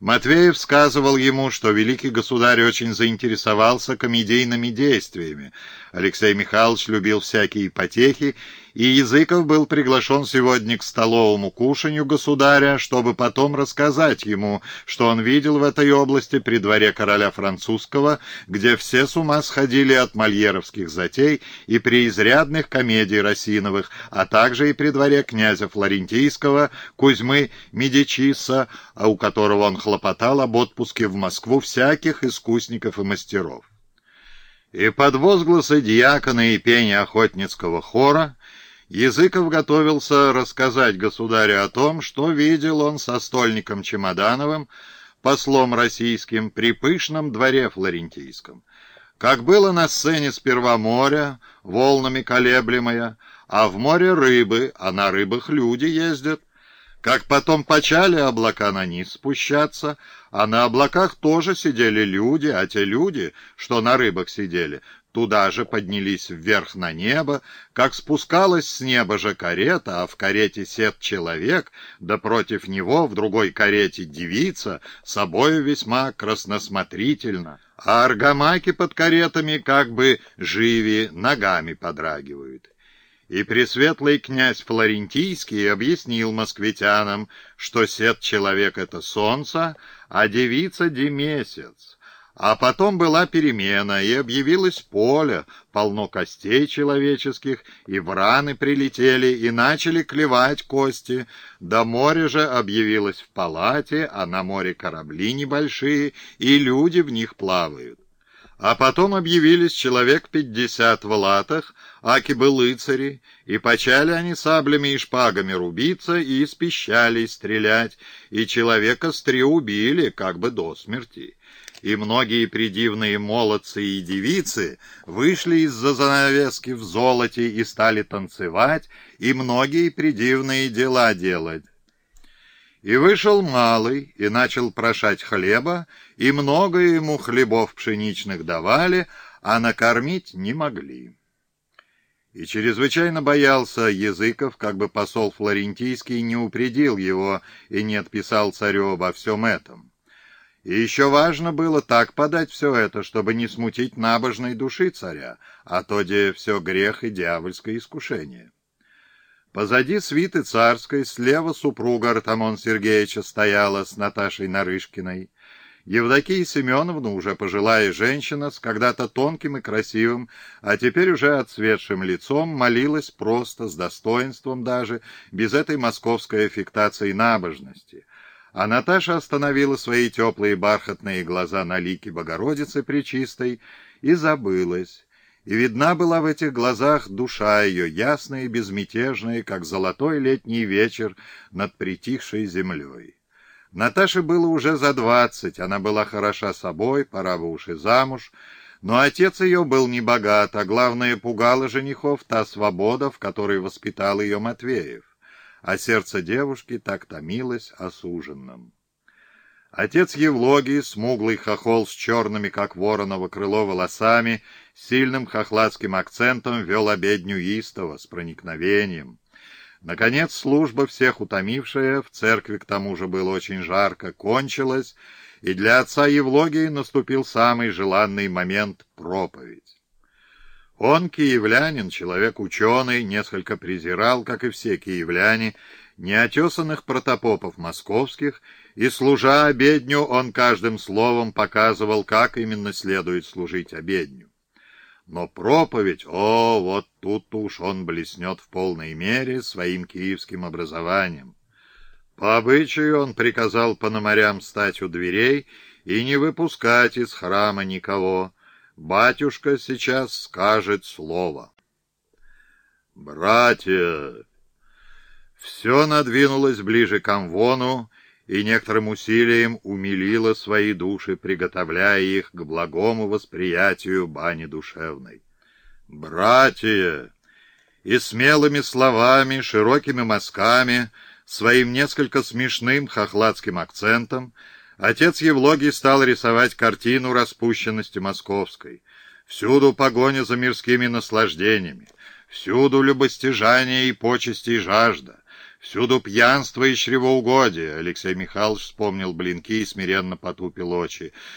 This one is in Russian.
Матвеев сказывал ему, что великий государь очень заинтересовался комедийными действиями. Алексей Михайлович любил всякие потехи, и Языков был приглашен сегодня к столовому кушанью государя, чтобы потом рассказать ему, что он видел в этой области при дворе короля французского, где все с ума сходили от мольеровских затей и при изрядных комедий Росиновых, а также и при дворе князя Флорентийского, Кузьмы Медичиса, а у которого он хлопотал об отпуске в Москву всяких искусников и мастеров. И под возгласы дьякона и пение охотницкого хора Языков готовился рассказать государю о том, что видел он со стольником Чемодановым, послом российским, при пышном дворе флорентийском. Как было на сцене сперва море, волнами колеблемое, а в море рыбы, а на рыбах люди ездят, как потом почали облака на низ спущаться, а на облаках тоже сидели люди, а те люди, что на рыбах сидели, туда же поднялись вверх на небо, как спускалась с неба же карета, а в карете сед человек, да против него в другой карете девица, собою весьма красносмотрительно, а аргамаки под каретами как бы живи ногами подрагивают. И пресветлый князь Флорентийский объяснил москвитянам, что сед человек — это солнце, а девица — демесяц. А потом была перемена, и объявилось поле, полно костей человеческих, и враны прилетели, и начали клевать кости. До моря же объявилось в палате, а на море корабли небольшие, и люди в них плавают. А потом объявились человек пятьдесят в латах, аки бы лыцари, и почали они саблями и шпагами рубиться, и из пищалей стрелять, и человека с три убили, как бы до смерти. И многие придивные молодцы и девицы вышли из-за занавески в золоте и стали танцевать, и многие придивные дела делать. И вышел малый, и начал прошать хлеба, и много ему хлебов пшеничных давали, а накормить не могли. И чрезвычайно боялся Языков, как бы посол Флорентийский не упредил его и не отписал царю обо всем этом. И еще важно было так подать все это, чтобы не смутить набожной души царя, а то где все грех и дьявольское искушение. Позади свиты царской, слева супруга Артамон Сергеевича стояла с Наташей Нарышкиной. Евдокия Семеновна, уже пожилая женщина, с когда-то тонким и красивым, а теперь уже отцветшим лицом, молилась просто, с достоинством даже, без этой московской аффектации набожности. А Наташа остановила свои теплые бархатные глаза на лике Богородицы Пречистой и забылась и видна была в этих глазах душа ее, ясная и безмятежная, как золотой летний вечер над притихшей землей. Наташе было уже за двадцать, она была хороша собой, пора бы уж и замуж, но отец ее был не богат, а главное, пугала женихов та свобода, в которой воспитал ее Матвеев, а сердце девушки так томилось осуженным. Отец Евлогий, смуглый хохол с черными, как вороново крыло, волосами, сильным хохладским акцентом вел обедню истово, с проникновением. Наконец, служба, всех утомившая, в церкви к тому же было очень жарко, кончилась, и для отца Евлогии наступил самый желанный момент — проповедь. Он, киевлянин, человек ученый, несколько презирал, как и все киевляне, неотесанных протопопов московских, и, служа обедню, он каждым словом показывал, как именно следует служить обедню. Но проповедь, о, вот тут уж он блеснет в полной мере своим киевским образованием. По обычаю он приказал пономарям стать у дверей и не выпускать из храма никого. Батюшка сейчас скажет слово. «Братья!» Все надвинулось ближе к Амвону, и некоторым усилием умилило свои души, приготовляя их к благому восприятию бани душевной. «Братья!» И смелыми словами, широкими мазками, своим несколько смешным хохладским акцентом, отец Евлогий стал рисовать картину распущенности московской. Всюду погоня за мирскими наслаждениями, всюду любостяжание и почести и жажда, Всюду пьянство и чревоугодие. Алексей Михайлович вспомнил блинки и смиренно потупил очи.